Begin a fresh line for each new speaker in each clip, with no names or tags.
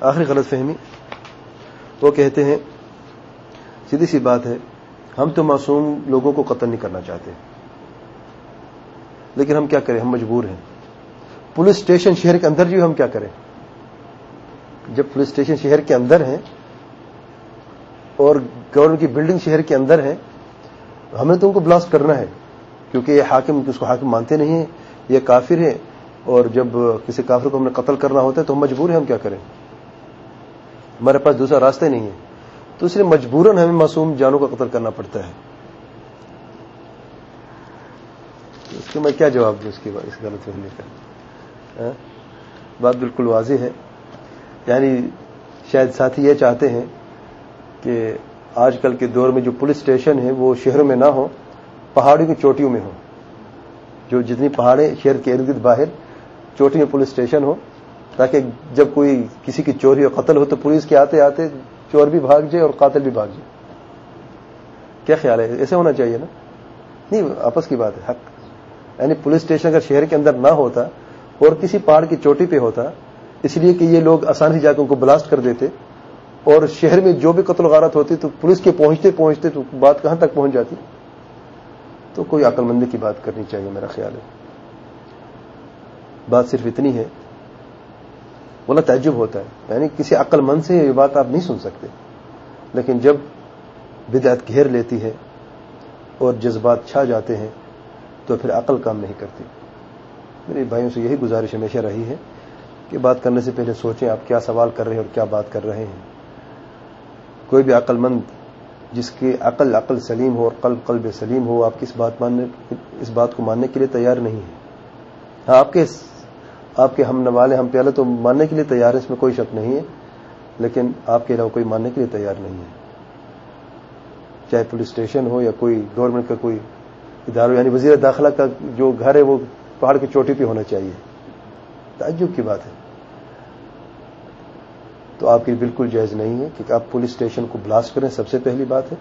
آخری غلط فہمی۔ وہ کہتے ہیں، سیدھی سی بات ہے، ہم تو معصوم لوگوں کو قتل نہیں کرنا چاہتے۔ لیکن ہم کیا کریں؟ ہم مجبور ہیں۔ پولیس اسٹیشن شہر کے اندر جو ہم کیا کریں؟ جب پولیس اسٹیشن شہر کے اندر ہیں اور گورنمنٹ کی بلڈنگ شہر کے اندر ہے ہمیں تو ان کو بلاسٹ کرنا ہے، کیونکہ یہ حاکم اس کو حاکم مانتے نہیں ہیں، یہ کافر ہیں۔ اور جب کسی کافر کو ہم نے قتل کرنا ہوتا ہے تو ہم مجبور ہیں، ہم کیا کریں؟ ہمارے پاس دوسرا راستہ نہیں ہے۔ تو اس لیے مجبوراً ہمیں معصوم جانوں کا قتل کرنا پڑتا ہے۔ اس کے میں کیا جواب دوں اس کی اس غلط فہمی کا؟ ہاں؟ بات بالکل واضح ہے۔ یعنی شاید ساتھی یہ چاہتے ہیں کہ آج کل کے دور میں جو پولیس اسٹیشن ہے، وہ شہروں میں نہ ہو پہاڑیوں کی چوٹیوں میں ہو۔ جو جتنی پہاڑیں شہر کے ارد گرد باہر چوٹی میں پولیس اسٹیشن ہو تاکہ جب کوئی کسی کی چوری اور قتل ہو تو پولیس کے آتے آتے چور بھی بھاگ جائے اور قاتل بھی بھاگ جائے۔ کیا خیال ہے؟ ایسے ہونا چاہیے نا؟ نہیں، آپس کی بات ہے، حق۔ یعنی پولیس اسٹیشن اگر شہر کے اندر نہ ہوتا اور کسی پہاڑ کی چوٹی پہ ہوتا، اس لیے کہ یہ لوگ آسانی جا کے ان کو بلاسٹ کر دیتے اور شہر میں جو بھی قتل غارت ہوتی تو پولیس کے پہنچتے پہنچتے تو بات کہاں تک پہنچ جاتی؟ تو کوئی عقل مندی کی بات کرنی چاہیے، میرا خیال ہے۔ بات صرف اتنی ہے بولا تعجب ہوتا ہے۔ یعنی کسی عقل مند سے یہ بات آپ نہیں سن سکتے۔ لیکن جب بدعت گھیر لیتی ہے اور جذبات چھا جاتے ہیں، تو پھر عقل کام نہیں کرتی۔ میرے بھائیوں سے یہی گزارش ہمیشہ رہی ہے کہ بات کرنے سے پہلے سوچیں آپ کیا سوال کر رہے ہیں اور کیا بات کر رہے ہیں۔ کوئی بھی عقل مند جس کی عقل عقل سلیم ہو اور قلب قلب سلیم ہو، آپ کس بات ماننے، اس بات کو ماننے کے لیے تیار نہیں ہے۔ ہاں آپ کے آپ کے ہم نوالے ہم پیالے تو ماننے کے لیے تیار ہیں، اس میں کوئی شک نہیں ہے، لیکن آپ کے علاوہ کوئی ماننے کے لیے تیار نہیں ہے۔ چاہے پولیس اسٹیشن ہو یا کوئی گورنمنٹ کا کوئی ادارہ یعنی وزیر داخلہ کا جو گھر ہے، وہ پہاڑ کی چوٹی پہ ہونا چاہیے۔ تعجب کی بات ہے۔ تو آپ کی بالکل جائز نہیں ہے کہ آپ پولیس اسٹیشن کو بلاسٹ کریں، سب سے پہلی بات ہے۔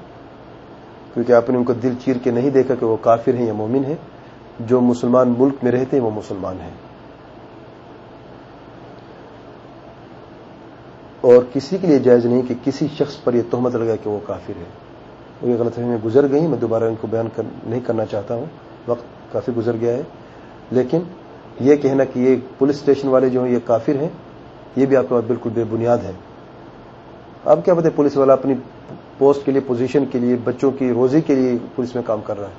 کیونکہ آپ نے ان کو دل چیر کے نہیں دیکھا کہ وہ کافر ہیں یا مومن ہیں۔ جو مسلمان ملک میں رہتے ہیں، وہ مسلمان ہیں۔ اور کسی کے لیے جائز نہیں کہ کسی شخص پر یہ تہمت لگا کہ وہ کافر ہے۔ وہ یہ غلط فہمی گزر گئی، میں دوبارہ ان کو بیان کر نہیں کرنا چاہتا ہوں۔ وقت کافی گزر گیا ہے۔ لیکن یہ کہنا کہ یہ پولیس اسٹیشن والے جو ہیں، یہ کافر ہیں، یہ بھی آپ کے پاس بالکل بے بنیاد ہے۔ اب کیا پتہ پولیس والا اپنی پوسٹ کے لیے، پوزیشن کے لیے، بچوں کی روزی کے لیے پولیس میں کام کر رہا ہے۔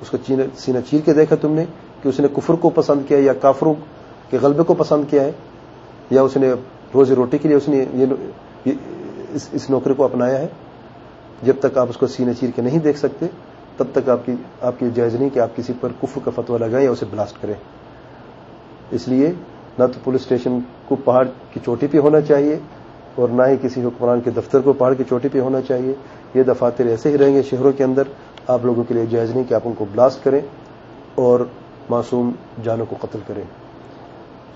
اس کو سینہ چیر کے دیکھا تم نے کہ اس نے کفر کو پسند کیا یا کافروں کے غلبے کو پسند کیا ہے، یا اس نے روزی روٹی کے لیے اس نے یہ اس نوکری کو اپنایا ہے۔ جب تک آپ اس کو سینہ چیر کے نہیں دیکھ سکتے، تب تک آپ کی آپ کی جائز نہیں کہ آپ کسی پر کفر کا فتوا لگائیں یا اسے بلاسٹ کریں۔ اس لیے نہ تو پولیس اسٹیشن کو پہاڑ کی چوٹی پہ ہونا چاہیے اور نہ ہی کسی حکمران کے دفتر کو پہاڑ کی چوٹی پہ ہونا چاہیے۔ یہ دفاتر ایسے ہی رہیں گے شہروں کے اندر۔ آپ لوگوں کے لیے جائز نہیں کہ آپ ان کو بلاسٹ کریں اور معصوم جانوں کو قتل کریں۔